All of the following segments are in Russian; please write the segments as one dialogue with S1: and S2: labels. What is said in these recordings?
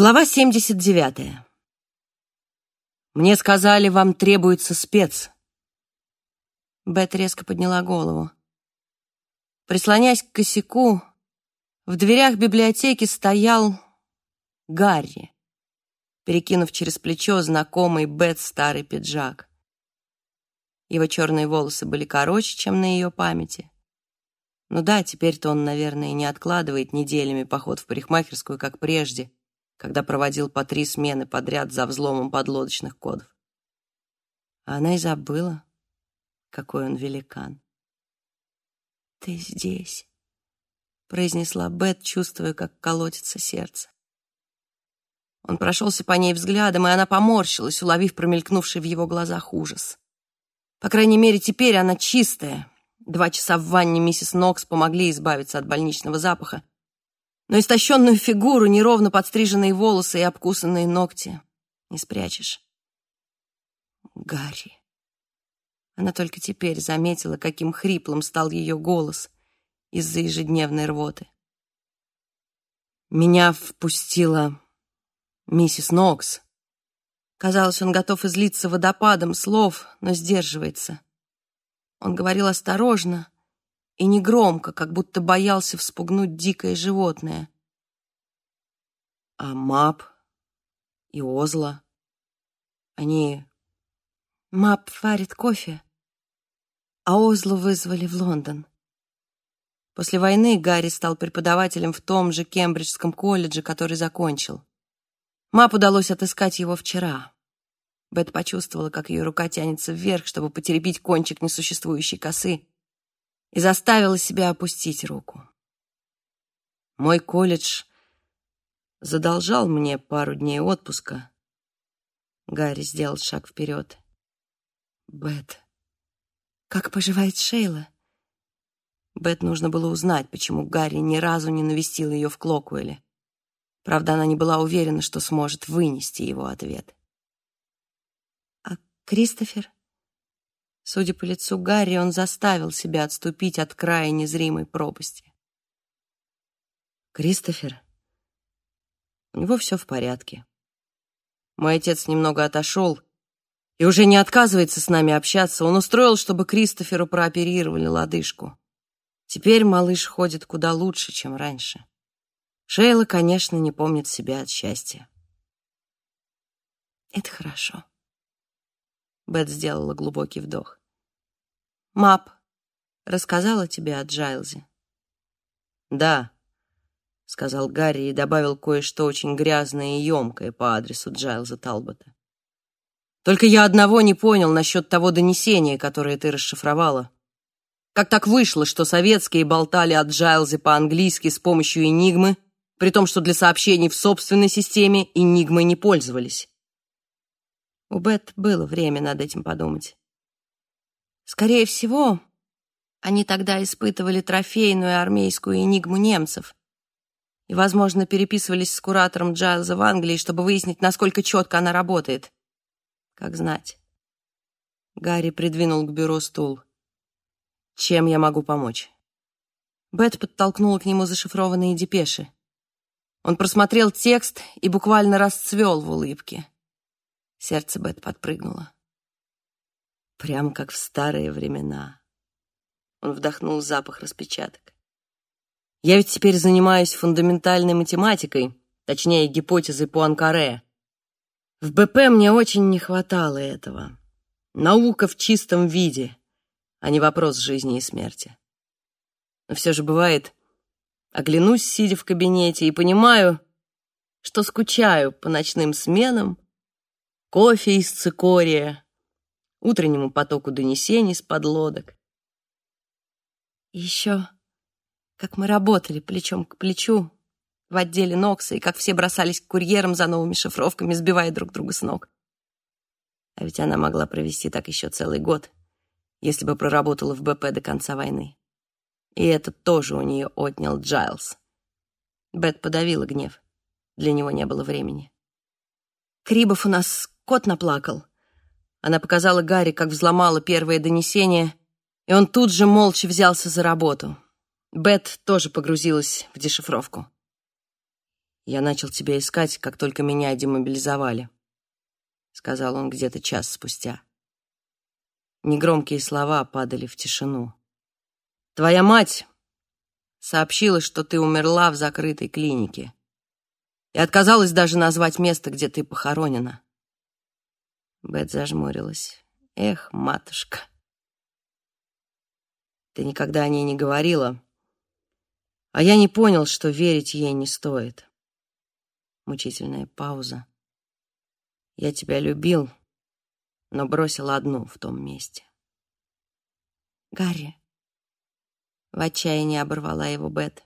S1: Глава 79. Мне сказали, вам требуется спец. Бет резко подняла голову. Прислонясь к косяку, в дверях библиотеки стоял Гарри, перекинув через плечо знакомый Бет старый пиджак. Его черные волосы были короче, чем на ее памяти. Ну да, теперь-то он, наверное, не откладывает неделями поход в парикмахерскую, как прежде — когда проводил по три смены подряд за взломом подлодочных кодов. А она и забыла, какой он великан. «Ты здесь», — произнесла Бет, чувствуя, как колотится сердце. Он прошелся по ней взглядом, и она поморщилась, уловив промелькнувший в его глазах ужас. По крайней мере, теперь она чистая. Два часа в ванне миссис Нокс помогли избавиться от больничного запаха, но истощенную фигуру, неровно подстриженные волосы и обкусанные ногти не спрячешь. Гарри. Она только теперь заметила, каким хриплым стал ее голос из-за ежедневной рвоты. Меня впустила миссис Нокс. Казалось, он готов излиться водопадом слов, но сдерживается. Он говорил осторожно, и негромко, как будто боялся вспугнуть дикое животное. А Мап и Озла, они... Мап варит кофе, а Озлу вызвали в Лондон. После войны Гарри стал преподавателем в том же Кембриджском колледже, который закончил. Мап удалось отыскать его вчера. Бет почувствовала, как ее рука тянется вверх, чтобы потеребить кончик несуществующей косы, и заставила себя опустить руку. Мой колледж задолжал мне пару дней отпуска. Гарри сделал шаг вперед. Бет, как поживает Шейла? Бет нужно было узнать, почему Гарри ни разу не навестил ее в Клокуэле. Правда, она не была уверена, что сможет вынести его ответ. «А Кристофер?» Судя по лицу Гарри, он заставил себя отступить от края незримой пропасти. «Кристофер, у него все в порядке. Мой отец немного отошел и уже не отказывается с нами общаться. Он устроил, чтобы Кристоферу прооперировали лодыжку. Теперь малыш ходит куда лучше, чем раньше. Шейла, конечно, не помнит себя от счастья. Это хорошо. Бет сделала глубокий вдох. Мап рассказала тебе о Джайлзе? Да, сказал Гарри и добавил кое-что очень грязное и емкое по адресу Джайлза Талбота. Только я одного не понял насчет того донесения, которое ты расшифровала. Как так вышло, что советские болтали о Джайлзе по-английски с помощью Энигмы, при том, что для сообщений в собственной системе Энигмой не пользовались? У Бет было время над этим подумать. Скорее всего, они тогда испытывали трофейную армейскую энигму немцев и, возможно, переписывались с куратором Джайлза в Англии, чтобы выяснить, насколько четко она работает. Как знать. Гарри придвинул к бюро стул. «Чем я могу помочь?» Бет подтолкнула к нему зашифрованные депеши. Он просмотрел текст и буквально расцвел в улыбке. Сердце Бет подпрыгнуло. Прямо как в старые времена. Он вдохнул запах распечаток. Я ведь теперь занимаюсь фундаментальной математикой, точнее, гипотезой Пуанкаре. В БП мне очень не хватало этого. Наука в чистом виде, а не вопрос жизни и смерти. Но все же бывает, оглянусь, сидя в кабинете, и понимаю, что скучаю по ночным сменам, кофе из цикория, утреннему потоку донесений с подлодок. И еще, как мы работали плечом к плечу в отделе Нокса, и как все бросались к курьерам за новыми шифровками, сбивая друг друга с ног. А ведь она могла провести так еще целый год, если бы проработала в БП до конца войны. И это тоже у нее отнял Джайлз. Бет подавила гнев. Для него не было времени. Крибов у нас кот наплакал. Она показала Гарри, как взломала первое донесение, и он тут же молча взялся за работу. Бет тоже погрузилась в дешифровку. «Я начал тебя искать, как только меня демобилизовали», — сказал он где-то час спустя. Негромкие слова падали в тишину. «Твоя мать сообщила, что ты умерла в закрытой клинике и отказалась даже назвать место, где ты похоронена». Бет зажмурилась. «Эх, матушка!» «Ты никогда о ней не говорила, а я не понял, что верить ей не стоит». Мучительная пауза. «Я тебя любил, но бросил одну в том месте». «Гарри!» В отчаянии оборвала его Бет.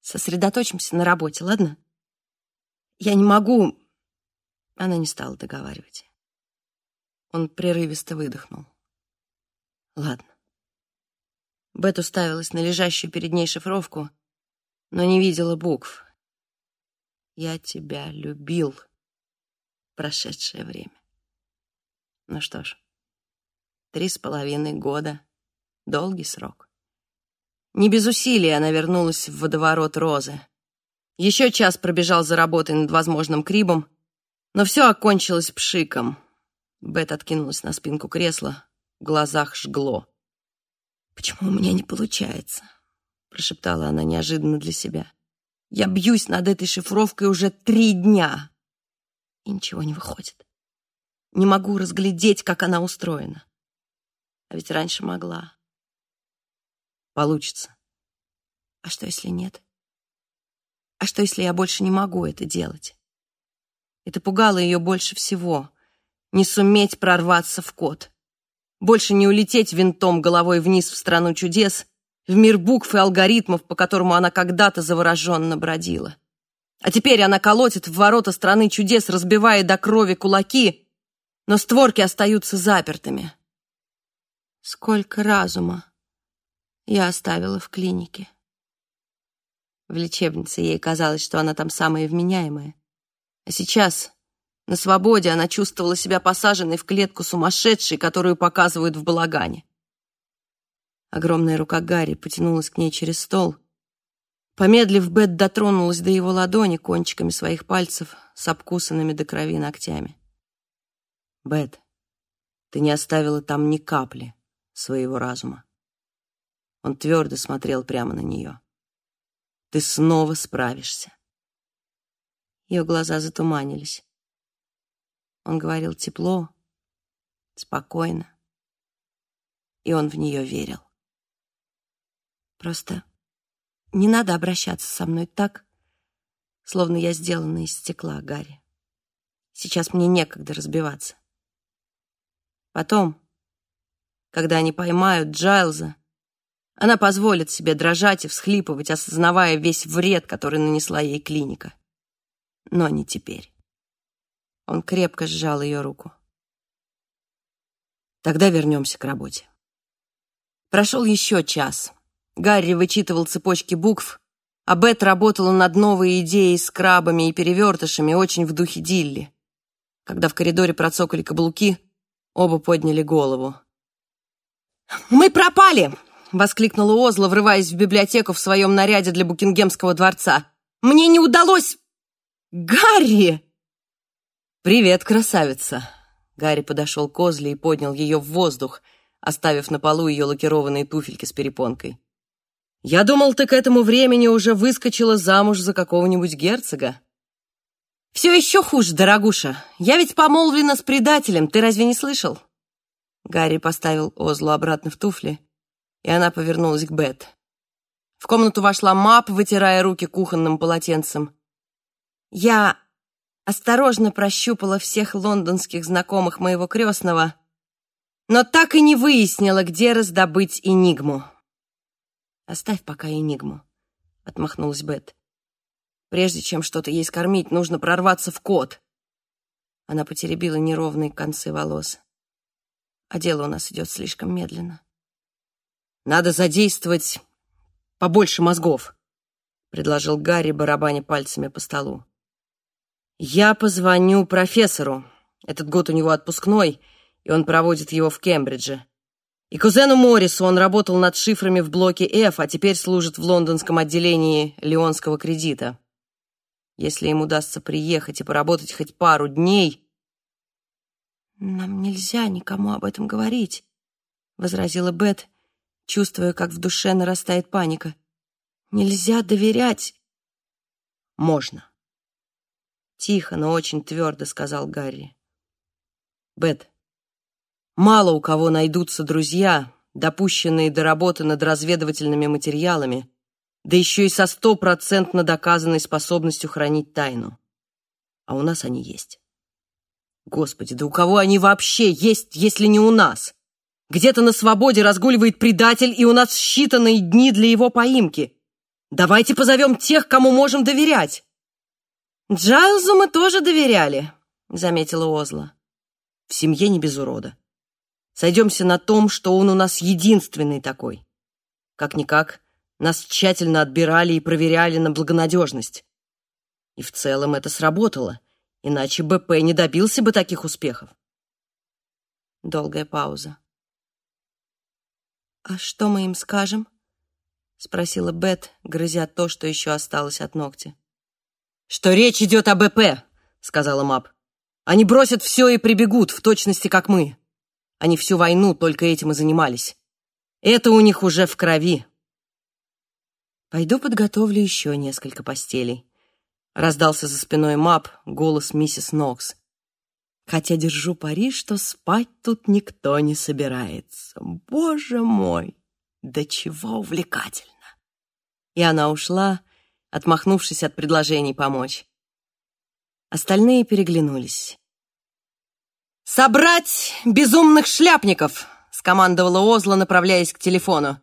S1: «Сосредоточимся на работе, ладно? Я не могу...» Она не стала договаривать. Он прерывисто выдохнул. «Ладно». Бет уставилась на лежащую перед ней шифровку, но не видела букв. «Я тебя любил» прошедшее время. Ну что ж, три с половиной года — долгий срок. Не без усилий она вернулась в водоворот Розы. Еще час пробежал за работой над возможным крибом, но все окончилось пшиком. Бет откинулась на спинку кресла, в глазах жгло. «Почему у меня не получается?» — прошептала она неожиданно для себя. Я бьюсь над этой шифровкой уже три дня. И ничего не выходит. Не могу разглядеть, как она устроена. А ведь раньше могла. Получится. А что, если нет? А что, если я больше не могу это делать? Это пугало ее больше всего. Не суметь прорваться в код. Больше не улететь винтом головой вниз в страну чудес в мир букв и алгоритмов, по которому она когда-то завороженно бродила. А теперь она колотит в ворота страны чудес, разбивая до крови кулаки, но створки остаются запертыми. Сколько разума я оставила в клинике. В лечебнице ей казалось, что она там самая вменяемая. А сейчас, на свободе, она чувствовала себя посаженной в клетку сумасшедшей, которую показывают в балагане. Огромная рука Гарри потянулась к ней через стол. Помедлив, Бет дотронулась до его ладони кончиками своих пальцев с обкусанными до крови ногтями. «Бет, ты не оставила там ни капли своего разума». Он твердо смотрел прямо на нее. «Ты снова справишься». Ее глаза затуманились. Он говорил тепло, спокойно, и он в нее верил. Просто не надо обращаться со мной так, словно я сделана из стекла, Гарри. Сейчас мне некогда разбиваться. Потом, когда они поймают Джайлза, она позволит себе дрожать и всхлипывать, осознавая весь вред, который нанесла ей клиника. Но не теперь. Он крепко сжал ее руку. Тогда вернемся к работе. Прошел еще час. Гарри вычитывал цепочки букв, а Бет работала над новой идеей с крабами и перевертышами, очень в духе Дилли. Когда в коридоре процокали каблуки, оба подняли голову. «Мы пропали!» — воскликнула Озла, врываясь в библиотеку в своем наряде для Букингемского дворца. «Мне не удалось...» «Гарри!» «Привет, красавица!» Гарри подошел к Озле и поднял ее в воздух, оставив на полу ее лакированные туфельки с перепонкой. Я думал, ты к этому времени уже выскочила замуж за какого-нибудь герцога. Все еще хуже, дорогуша. Я ведь помолвлена с предателем, ты разве не слышал? Гарри поставил Озлу обратно в туфли, и она повернулась к Бет. В комнату вошла Мап, вытирая руки кухонным полотенцем. Я осторожно прощупала всех лондонских знакомых моего крестного, но так и не выяснила, где раздобыть Энигму. «Оставь пока Энигму», — отмахнулась Бет. «Прежде чем что-то ей скормить, нужно прорваться в кот». Она потеребила неровные концы волос. «А дело у нас идет слишком медленно». «Надо задействовать побольше мозгов», — предложил Гарри, барабаня пальцами по столу. «Я позвоню профессору. Этот год у него отпускной, и он проводит его в Кембридже. И кузену Моррису он работал над шифрами в блоке F, а теперь служит в лондонском отделении Леонского кредита. Если им удастся приехать и поработать хоть пару дней...
S2: «Нам нельзя никому об этом говорить», — возразила Бет, чувствуя, как в душе нарастает паника. «Нельзя доверять».
S1: «Можно», — тихо, но очень твердо сказал Гарри. «Бет, мало у кого найдутся друзья, допущенные до работы над разведывательными материалами, да еще и со стопроцентно доказанной способностью хранить тайну. А у нас они есть. Господи, да у кого они вообще есть, если не у нас? Где-то на свободе разгуливает предатель, и у нас считанные дни для его поимки. Давайте позовем тех, кому можем доверять.
S2: Джайлзу мы тоже доверяли, заметила Озла.
S1: В семье не без урода. Сойдемся на том, что он у нас единственный такой. Как-никак, нас тщательно отбирали и проверяли на благонадежность. И в целом это сработало, иначе БП не добился бы таких успехов.
S2: Долгая пауза. «А что мы им скажем?» — спросила Бет, грызя то, что еще осталось от ногтя.
S1: «Что речь идет о БП», — сказала Мап. «Они бросят все и прибегут, в точности, как мы. Они всю войну только этим и занимались. Это у них уже в крови». «Пойду подготовлю еще несколько постелей», — раздался за спиной Мап голос миссис Нокс. «Хотя держу пари, что спать тут никто не собирается. Боже мой, да чего увлекательно!» И она ушла, отмахнувшись от предложений помочь. Остальные переглянулись. «Собрать безумных шляпников!» — скомандовала Озла, направляясь к телефону.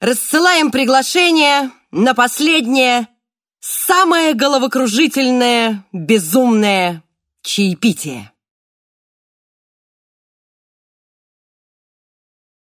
S1: «Рассылаем приглашение на последнее, самое головокружительное, безумное чаепитие!»